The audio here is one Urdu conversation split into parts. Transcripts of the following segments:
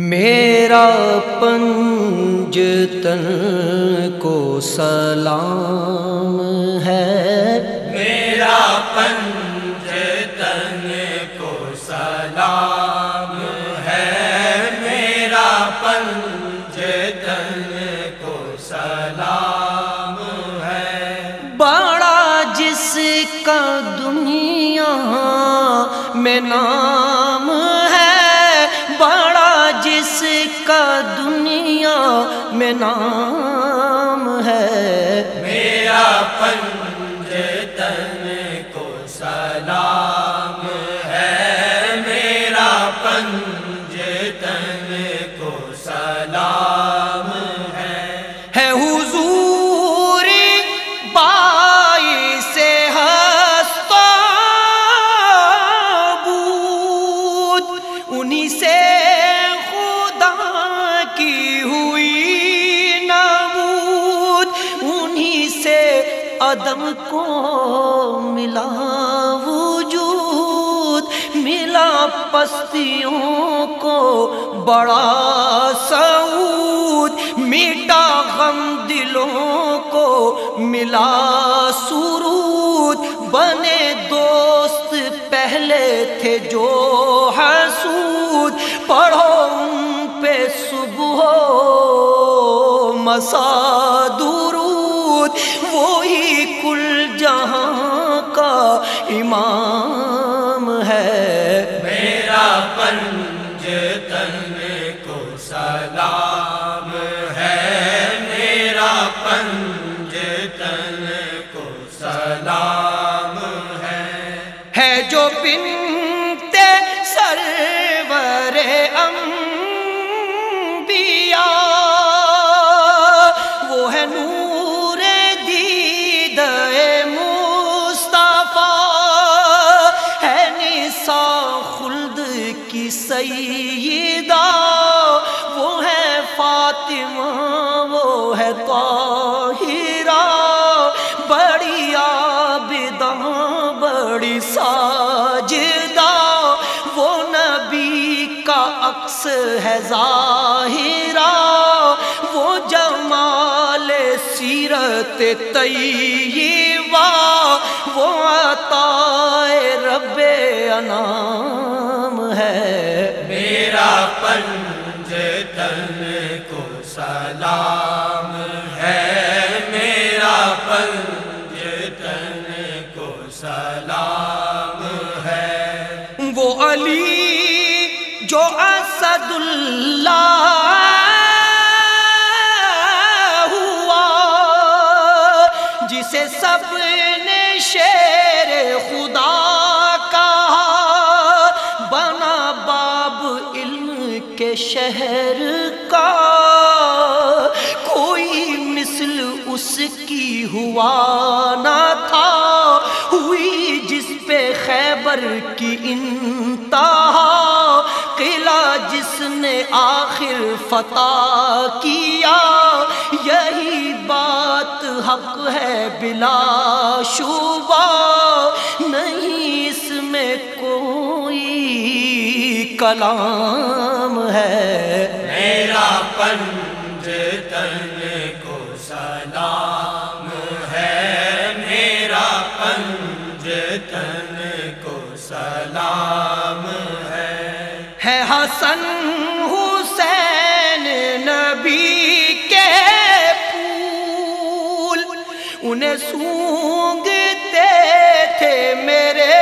میرا پنج تن کو سلام ہے۔ میرا پنج تن کو سلام ہے۔ میرا پنج تن کو سلام ہے۔ بڑا جس کا دنیا میں نام ہے۔ بڑا جس کا دنیا میں نام ہے۔ میرا پنج عدم کو ملا وجود، ملا پستیوں کو بڑا سعود میٹا غم دلوں کو ملا سرود۔ بنے دوست پہلے تھے جو حسود، پڑھو ان پہ صبح و مسا درود وہی کل جہاں کا امام ہے۔ میرا پن عکس ہے ظاہرہ وہ جمال سیرت طیبہ وہ عطا رب انام ہے۔ میرا پنج تن کو سلام ہے۔ میرا پنج تن کو سلام ہے۔ وہ علی جو اسد اللہ ہوا، جسے سب نے شیر خدا کہا، بنا باب علم کے شہر کا۔ کوئی مثل اس کی ہوا نہ تھا، ہوئی جس پہ خیبر کی انتہا۔ نے آخر فتح کیا۔ یہی بات حق ہے بلا شبہ۔ نہیں اس میں کوئی کلام ہے۔ میرا پنج تن کو سلام ہے۔ میرا پنج تن انہیں سونگتے تھے میرے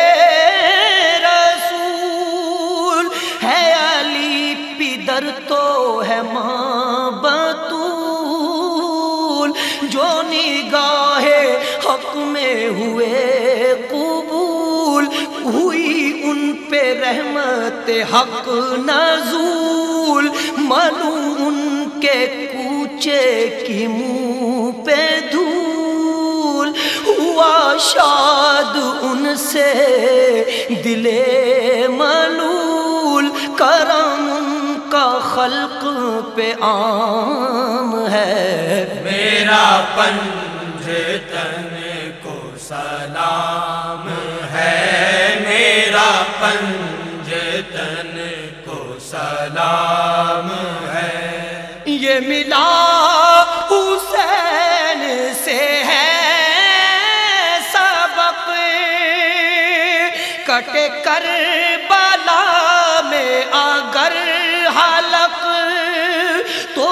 رسول ہے علی پدر تو ہے ماں بطول جو نگاہ حق میں ہوئے قبول ہوئی ان پہ رحمت حق نزول منو ان کے کوچے کی منہ شاد ان سے دلے ملول کرم کا خلق پہ عام ہے۔ میرا پنج تن کو سلام ہے۔ میرا پنج تن کو سلام ہے۔ یہ ملا کٹ کر بالا میں اگر حلق، تو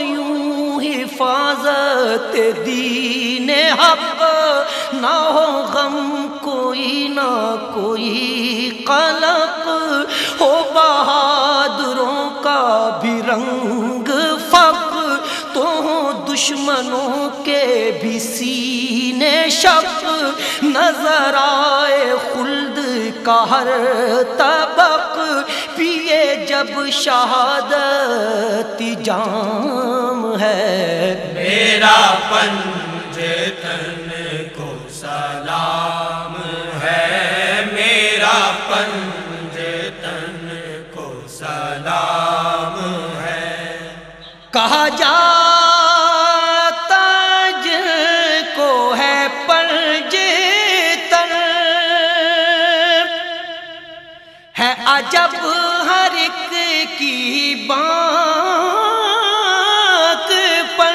یوں حفاظت دین حق، نہ ہو غم کوئی، نہ کوئی قلق۔ ہو بہادروں کا بھی رنگ فق، تو دشمنوں کے بھی سینے شک نظر آئے خلد کا ہر طبق پیے جب شہادت جام ہے۔ میرا پنج تن کو سلام ہے۔ میرا پنج تن کو سلام ہے۔ کہا جاتا ہے عجب ہر ایک کی بات پر۔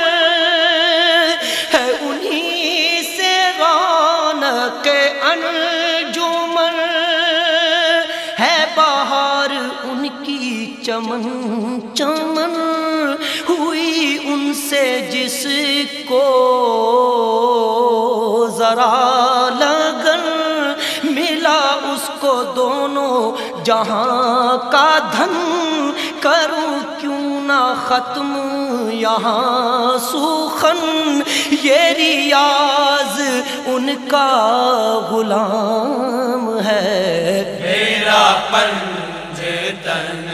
ہے انہی سے رونق انجمن۔ ہے بہار ان کی چمن چمن۔ ہوئی ان سے جس کو ذرا لگن ملا اس کو دونوں جہاں کا دھن کروں، کیوں نہ ختم یہاں سوخن، یہ ریاض ان کا غلام ہے۔ میرا پنج تن